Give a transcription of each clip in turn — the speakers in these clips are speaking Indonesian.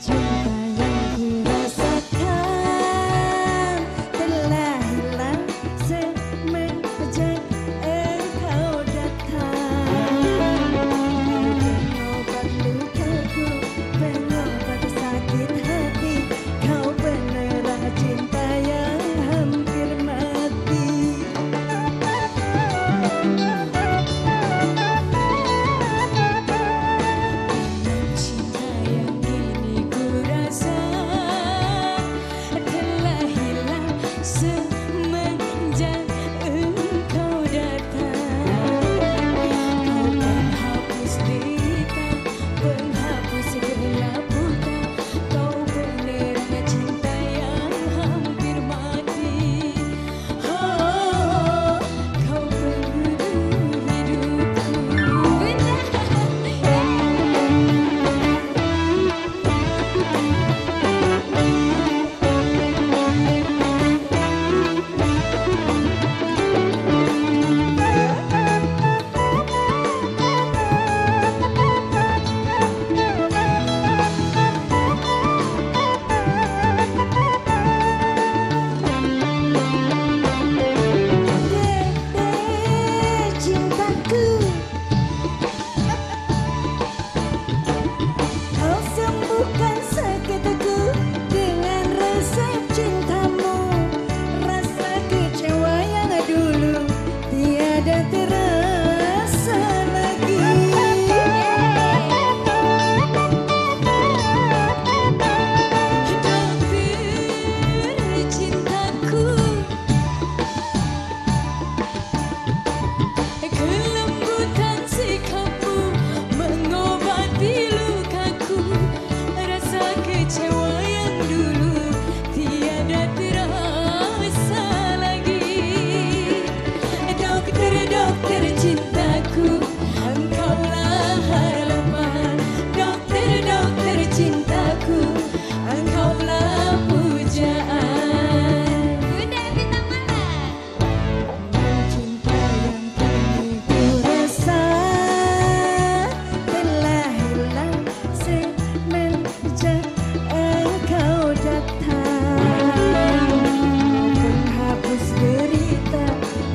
dream.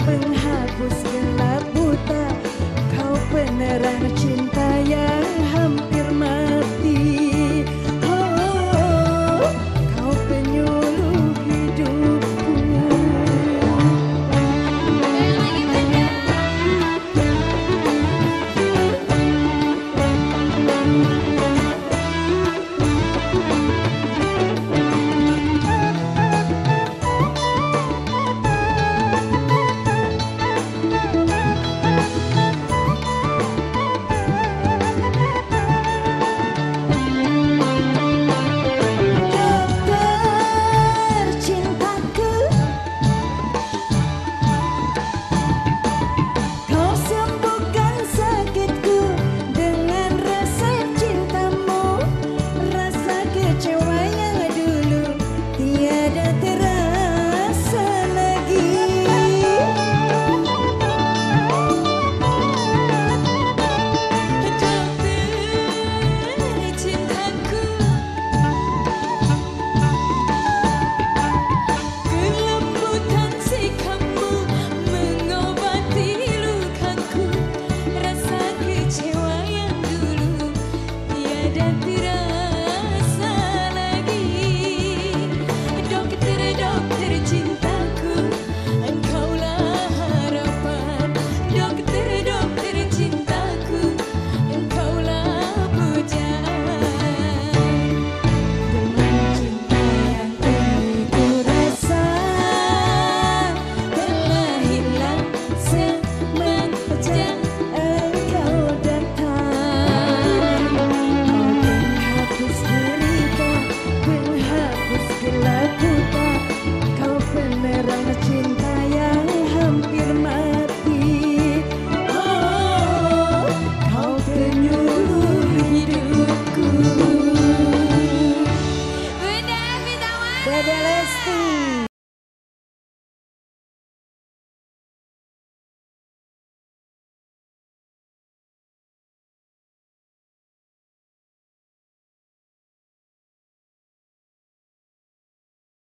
penghapus gelap buta kau penerang